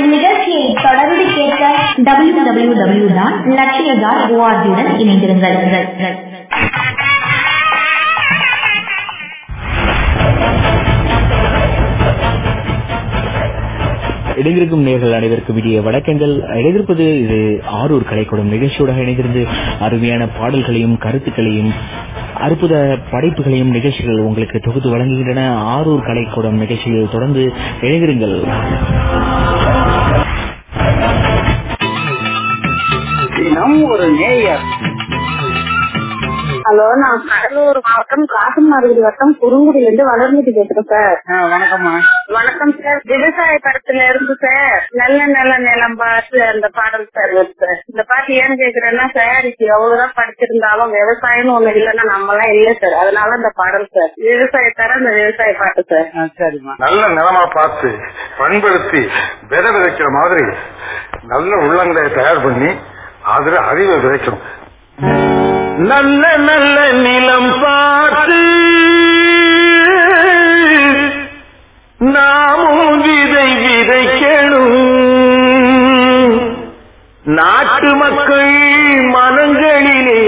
இந்நிகழ்ச்சியை தொடர்ந்து கேட்க டபிள்யூ டபிள்யூ டபிள்யூ டாட் லட்சிய டாட் ஓஆர்ஜியுடன் இணைந்திருங்கள். இடைந்திருக்கும் நேர்கள் அனைவருக்கும் விடிய வணக்கங்கள். இடைந்திருப்பது இது ஆரூர் கலைக்கூடம் நிகழ்ச்சியோட இணைந்திருந்து அருமையான பாடல்களையும் கருத்துக்களையும் அற்புத படைப்புகளையும் நிகழ்ச்சிகள் உங்களுக்கு தொகுத்து வழங்குகின்றன. ஆரூர் கலைக்கூடம் நிகழ்ச்சியில் தொடர்ந்து இணைந்திருங்கள். தினம் ஒரு நேயர். ஹலோ நான் கடலூர் மாவட்டம் காட்டுமாறுகுடி வட்டம் குறுங்குடியில இருந்து பேசுறேன் சார். வணக்கம்மா. வணக்கம் சார். விவசாய படத்துல இருந்து சார். நல்ல நல்ல நிலம் பார்த்து அந்த பாடல் சார் சார். இந்த பாட்டு ஏன்னு கேக்குறேன்னா சார் இப்ப எவ்வளவுதான் படிச்சிருந்தாலும் விவசாயம்னு ஒண்ணு இல்லைன்னா நம்ம எல்லாம் இல்ல சார். அதனால இந்த பாடல் சார். விவசாயத்தார இந்த விவசாய பாட்டு சார். சரிம்மா. நல்ல நிலமா பார்த்து பண்படுத்தி விதை விதைக்கிற மாதிரி நல்ல உள்ளங்களை தயார் பண்ணி அதுல அறிவை விதைக்கணும். நல்ல நல்ல நிலம் பார்த்து நாமும் விதை விதைக்கணும். நாட்டு மக்கள் மனங்களிலே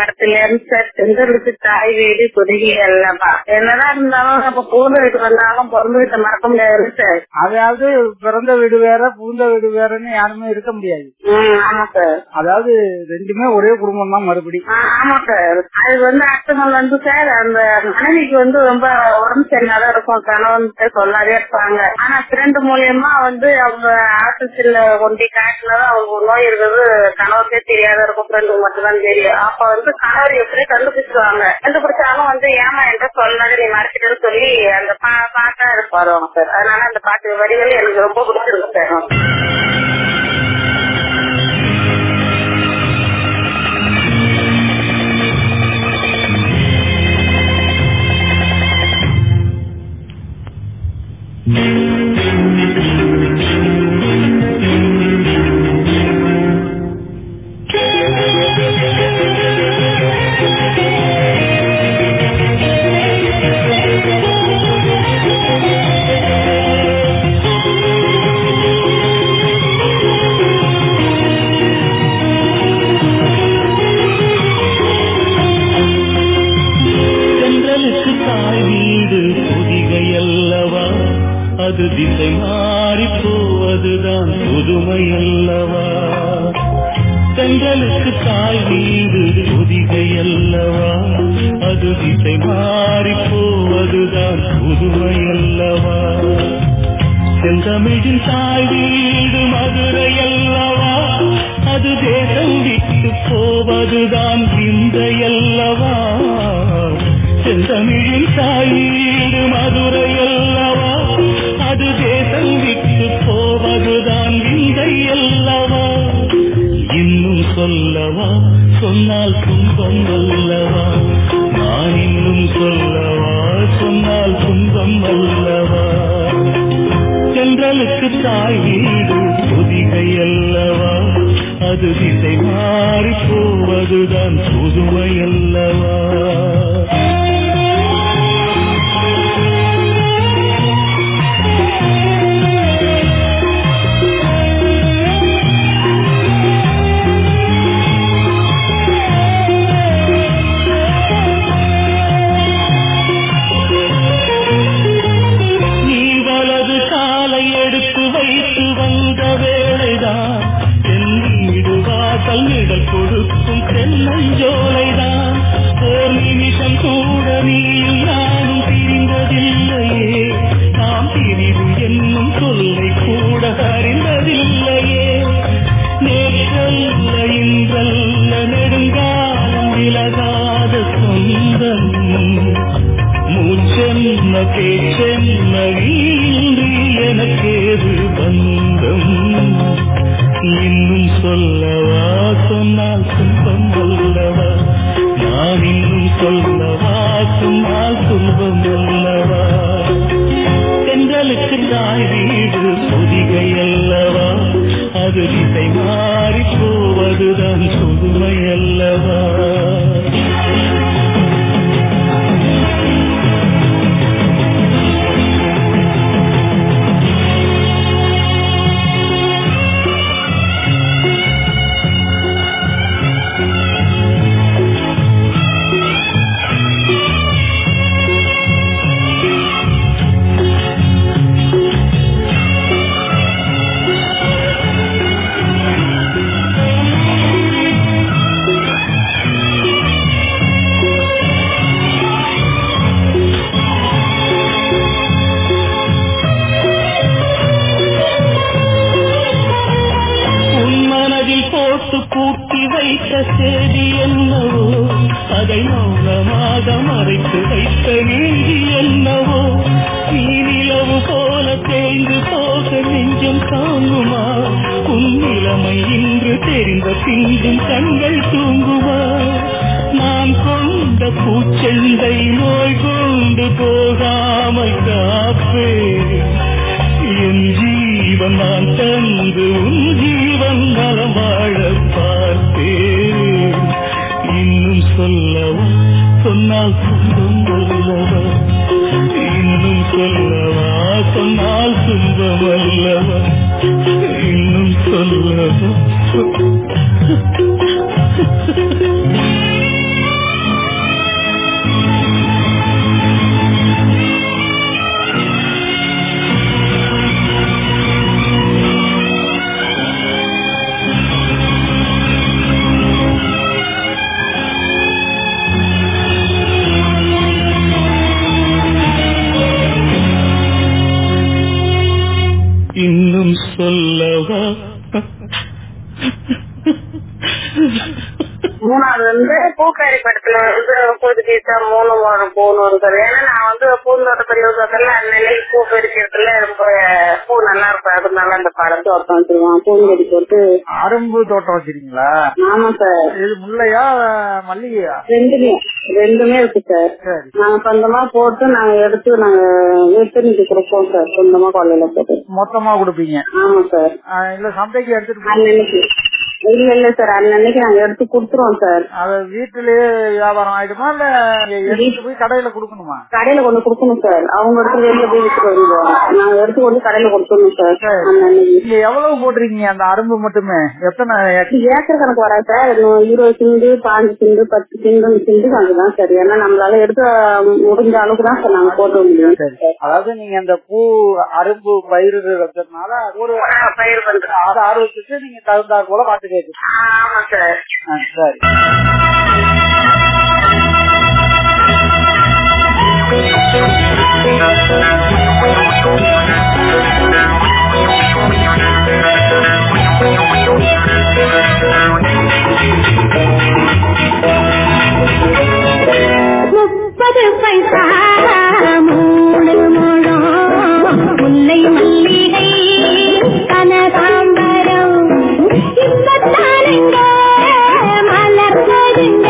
படத்துல சார் செந்தருக்கு தாய் வீடு அல்லவா? என்னதான் இருந்தாலும் நம்ம பூந்த வீட்டு வந்தாலும் பிறந்த வீட்டை மறக்க முடியாது சார். அதாவது பிறந்த வீடு வேற பூந்த வீடு வேறன்னு யாருமே இருக்க முடியாது. ஆமா சார். அதாவது ரெண்டுமே ஒரே குடும்பம் தான் மறுபடி ஆ, ஆமா சார். அது வந்து அர்த்தங்கள் வந்து சார் அந்த மனைவிக்கு வந்து ரொம்ப உடம்பு சரியில்லாத இருக்கும். கணவன் சொல்லாதே இருப்பாங்க. ஆனா ஃப்ரெண்டு மூலியமா வந்து அவங்க ஆஸ்பத்திரியில கொண்டு காட்டினதும் அவங்க நோய் இருக்கிறது கணவருக்கே தெரியாத இருக்கும். ஃப்ரெண்டுக்கு மட்டும் தான் தெரியும். அப்ப வந்து கணவர் எப்படி கண்டுபிடிச்சுவாங்க கண்டுபிடிச்சாலும் வந்து ஏமா என்ற சொல்லாத நீ மறைச்சிட்டு சொல்லி அந்த பா- பாட்டா இருப்பாரு அவங்க சார். அதனால அந்த பாட்டு வரிகள் எனக்கு ரொம்ப பிடிச்சிருக்கு சார். சென்றலுக்கு சென்றலுக்கு தாய் அல்லவா அது திசை மாறி போவதுதான் புதுமை அல்லவா மூச்சென்ன மூணு பூன்னு சார் ஏன்னா நான் வந்து பூந்தோட்ட பரிவசத்துல அன்னைக்கு பூ பறிக்கிறதுல ரொம்ப பூ நல்லா இருக்கும். அதனால அந்த படத்தை ஒருத்தன் வச்சிருவான். பூங்கடி போட்டு. அரும்பு தோட்டம் வச்சிருக்கீங்களா? ஆமா சார். இது முல்லையா மல்லிகையா? ரெண்டுமே. ரெண்டுமே இருக்கு சார். நாங்க சொந்தமா போட்டு நாங்க எடுத்து நாங்க விற்பனைக்கு கொடுப்போம் சார். சொந்தமா கொள்ளையில போட்டு. மொத்தமா கொடுப்பீங்க. ஆமா சார். இல்ல சந்தைக்கு எடுத்துட்டு இல்ல இல்ல சார் அன்னன்னைக்கு நாங்க எடுத்து கொடுத்துருவோம் சார் அத வீட்டிலேயே வியாபாரம் ஆயிடுமா இல்ல எடுத்துட்டு போய் கடையில கொடுக்கணுமா? கடையில கொண்டு கொடுக்கணும் சார் அவங்க எடுத்து வெளியில போய் வித்துட்டு வருவோம் நாங்க எடுத்து கொண்டு கடையில கொடுத்துடணும் சார். இங்க எவ்வளவு போட்டிருக்கீங்க அந்த அரும்பு மட்டுமே? எத்தனை ஏக்கர்? கணக்கு வரா சார் இருபது சிண்டு பாஞ்சு சிண்டு பத்து சிண்டு சிண்டு கணக்கு சார் ஏன்னா நம்மளால எடுத்து முடிஞ்ச அளவுக்கு தான் சார் நாங்க போட்டு முடியும் சரி அதாவது நீங்க அந்த பூ அரும்பு பயிர் வச்சதுனால ஒரு பயிர் பண்றோம். அது ஆர்வத்துக்கு நீங்க தகுந்தாற் போல பாட்டு கேட்கு ஆமா சார் சரி முப்பது பைசா மூணு முழம் முல்லை மல்லிகை கனகாம்பரம் இப்பத்தானுங்க Thank you.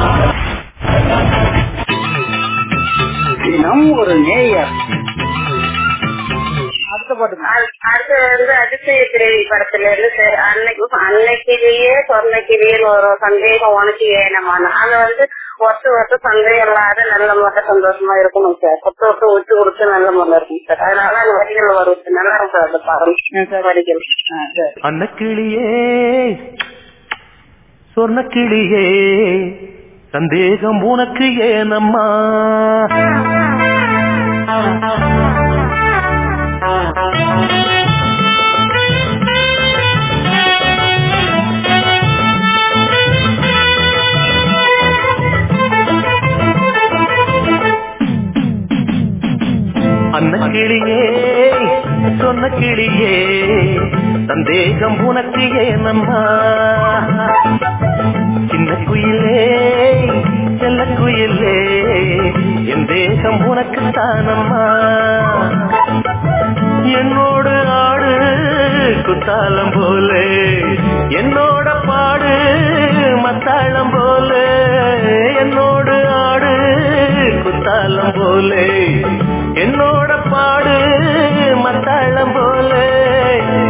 தினம் ஒரு நேயர். அடுத்த பாட்டு அடுத்து வந்து அதிசய பிறவி படத்துல இருந்து அன்னைக்கு அன்னைக்கிலேயே சொன்னைக்கிலேயே ஒரு சந்தேகம் உனக்கு ஏனமான அது வந்து ஒருத்த ஒருத்த சந்தேகம் இல்லாத நல்ல மட்டும் சந்தோஷமா இருக்கணும் சார். ஒருத்த ஒருத்த விட்டு கொடுத்து நல்ல முறையில் இருக்கும் சார். அதனால அந்த வரிகள் வருது. நல்லா இருக்கும் சார் அந்த பாடம் வரிகள். அன்னக்கிளியே சந்தேகம் உனக்கு ஏனம்மா? அன்னக்கிளியே சொன்ன கிளியே சந்தேகம் உனக்கு ஏனம்மா? சின்ன குயிலே செல்ல குயிலே என் தேகம் உனக்கு தானம்மா என்னோடு ஆடு குத்தாளம் போல என்னோட பாடு மத்தாளம் போல என்னோடு ஆடு குத்தாளம் போல என்னோட பாடு மத்தாளம் போல.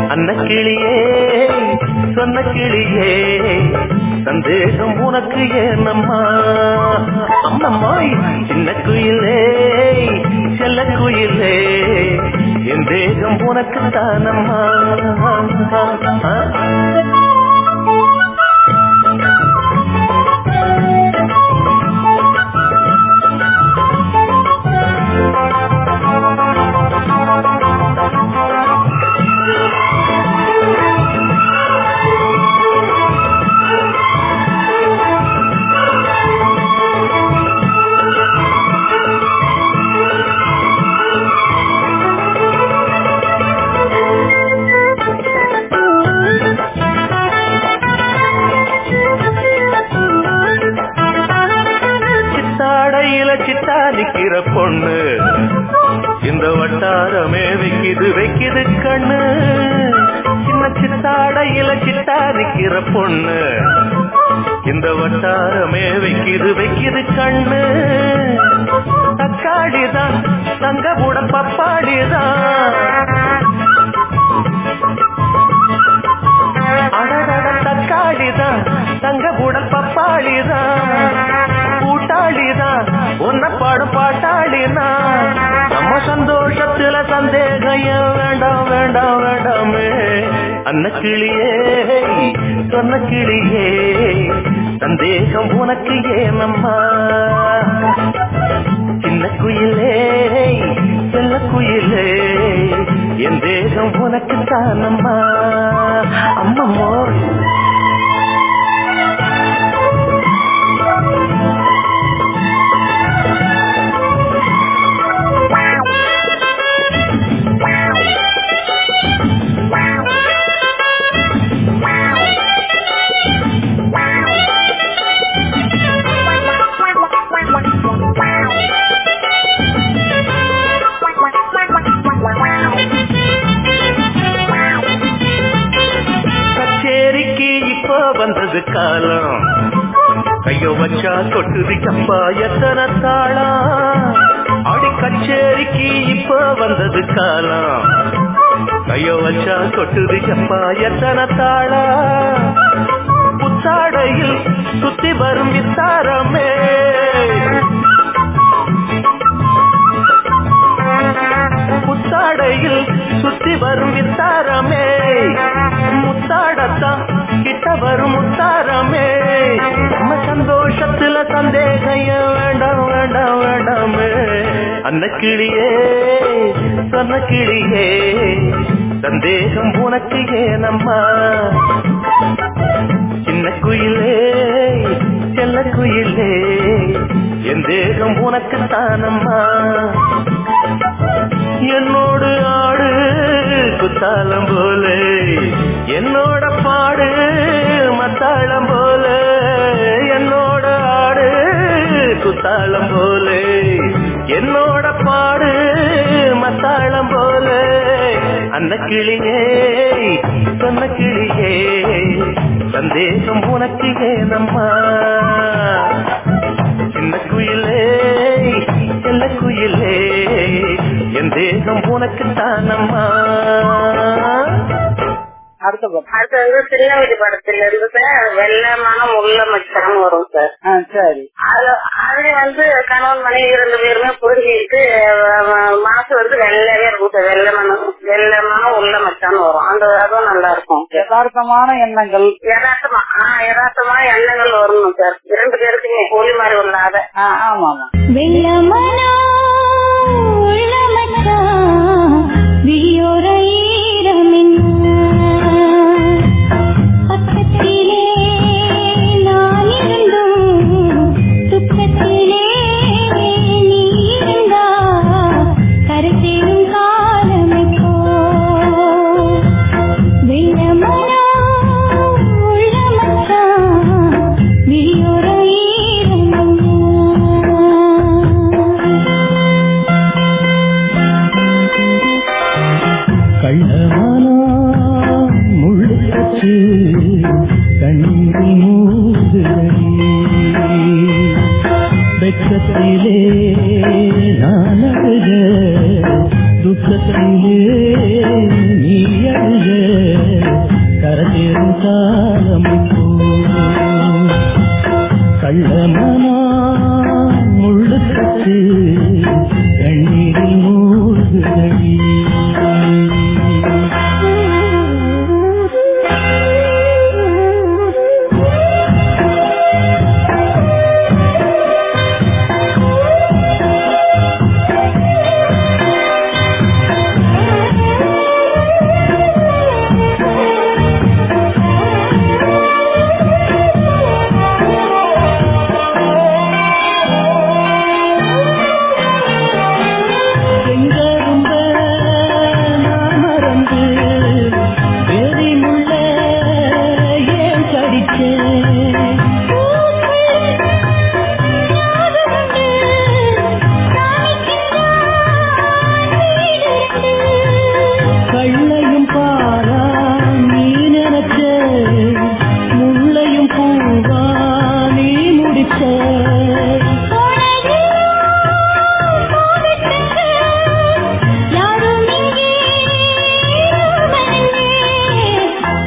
அன்ன கிளியே சொன்ன கிளியே சந்தேகம் உனக்கு ஏனம்மா? அம்மம்மாய் சின்ன குயிலே செல்ல குயிலே. என் தேகம் உனக்கு தானம்மா. அன்ன கிளியே சொன்ன கிளியே சந்தேகம் உனக்கு ஏனம்மா? சின்ன குயிலே செல்ல குயிலே என் தேகம் உனக்கு தானம்மா? அம்மம்மோ வந்தது காலம். கையோ வச்சா கொட்டுது கப்பா எத்தனை தாளம் அடி கச்சேரிக்கு இப்ப வந்தது காலம். கைய வச்சா கொட்டுது கப்பா எத்தனை தாளா? புத்தாடையில் சுத்தி வரும் வித்தாரமே புத்தாடையில் சுத்தி வரும் வித்தாரமே முத்தாடத்தான் வரும் முத்தாரமே. நம்ம சந்தோஷத்துல சந்தேகம் வேண்டாம் வேண்டாம் வேண்டாமே. அந்த கிளியே சொன்ன கிளியே சந்தேகம் உனக்கு ஏனம்மா? சின்ன குயிலே செல்ல குயிலே என் தேகம் உனக்கு தானம்மா. என்னோடு ஆடு குத்தாலம் போலே என்னோட பாடு மத்தாளம் போலே. என்னோட பாடு மத்தாளம் போலே. அந்த கிளியே சொன்ன கிளியே சந்தேகம் உனக்கு ஏனம்மா? சின்ன குயிலே செல்ல குயிலே என் தேகம் உனக்கு தானம்மா? அடுத்த பக்கம். அடுத்து வந்து வீட்டு படத்துல இருந்து சார் வெள்ளமான முள்ள மச்சான் வரும் சார். சரி. அது அதுல வந்து கணவன் மனைவி ரெண்டு பேருமே புரிஞ்சுக்கிட்டு மனசு வந்து வெள்ளையே இருக்கும் சார். வெள்ளமான வெள்ளமான உள்ள மச்சான் வரும். அந்த அதுவும் நல்லா இருக்கும். யதார்த்தமான எண்ணங்கள். யதார்த்தமா ஆஹ் யதார்த்தமா எண்ணங்கள் வரணும் சார். இரண்டு பேருக்குமே ஒளி மாதிரி உள்ளாத. ஆ, ஆமா ஆமா வெள்ளமனா உள்ளமச்சான் விழியோர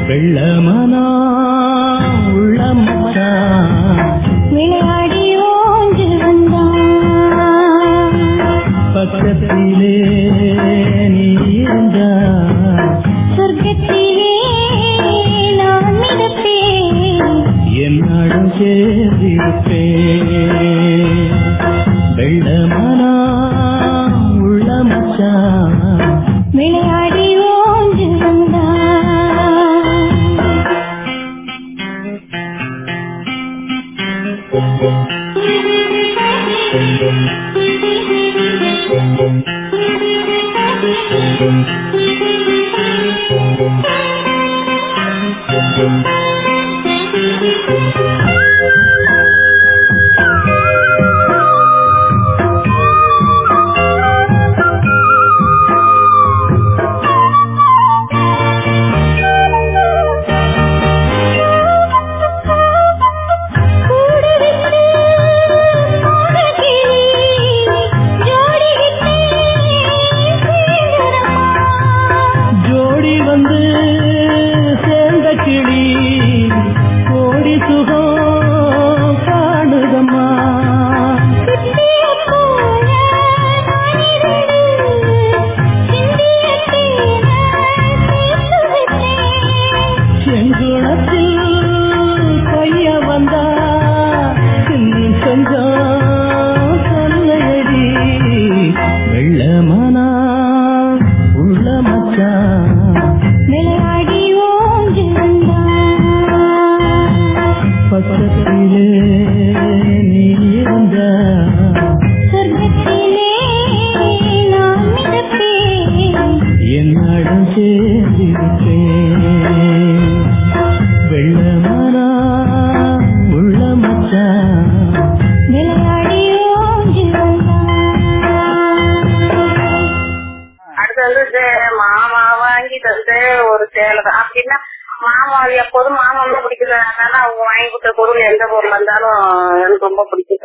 வெள்ளமனா உள்ள மச்சான் விளையாடி ஓஞ்சு வந்தான் பக்கத்திலே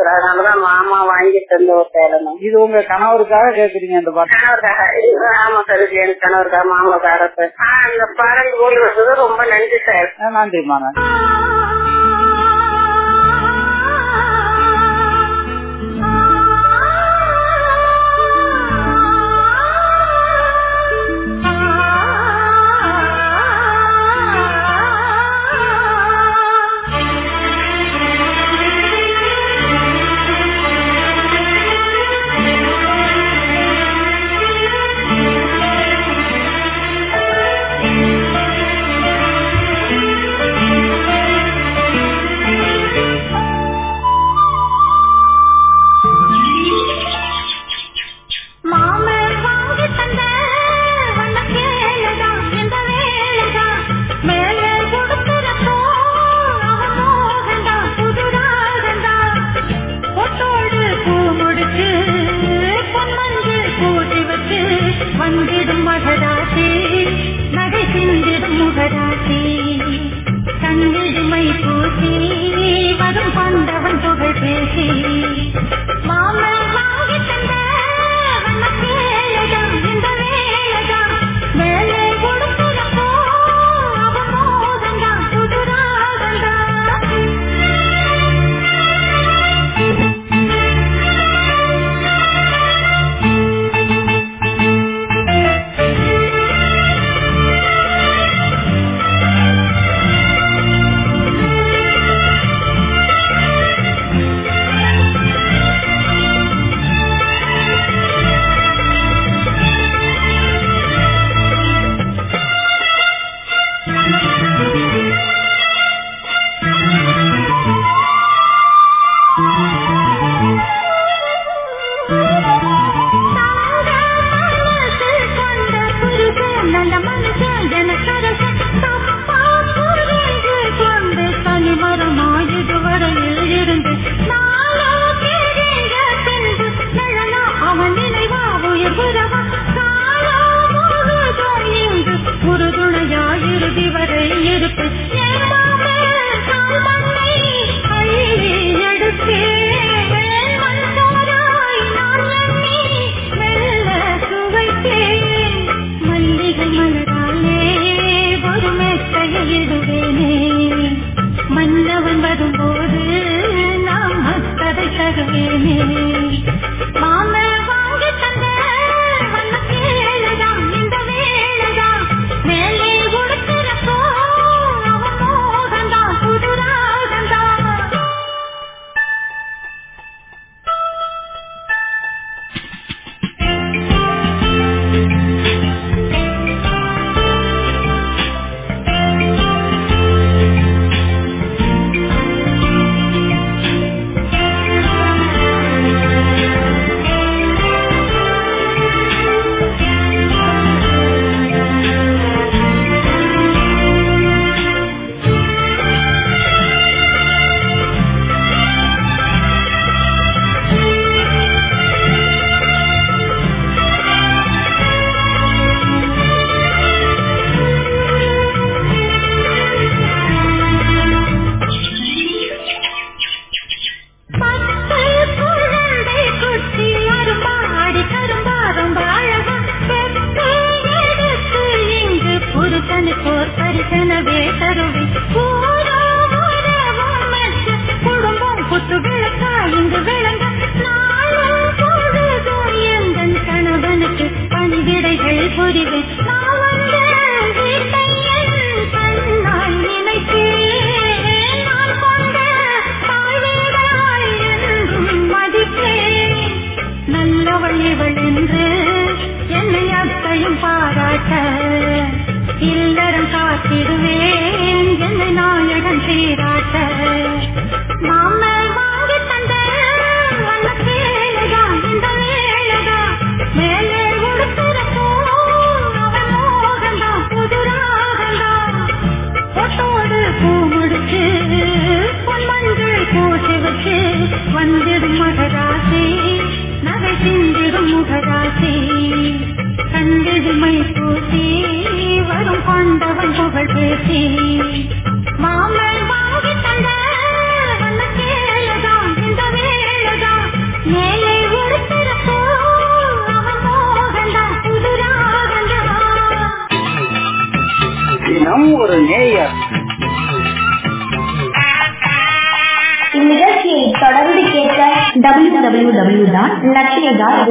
அதனாலதான் மாமா வாங்கிட்டு இருந்த ஒரு சேலம் இது உங்க கணவருக்காக கேக்குறீங்க இந்த பாட்டு. ஆமா சார் இது எனக்கு கணவருக்காக மாமாக்காக சார் அந்த பாடல் ஓடி வந்தது. ரொம்ப நன்றி சார். நன்றிமா நன்றி. கணவனுக்கோர் தருவி குடும்பம் புத்து விளக்கா இங்கு விளங்க நாளும் பொழுதும் கணவனுக்கு பணிவிடைகள் நல்லவள் இவள் என்று என்னை அத்தையும் பாராட்ட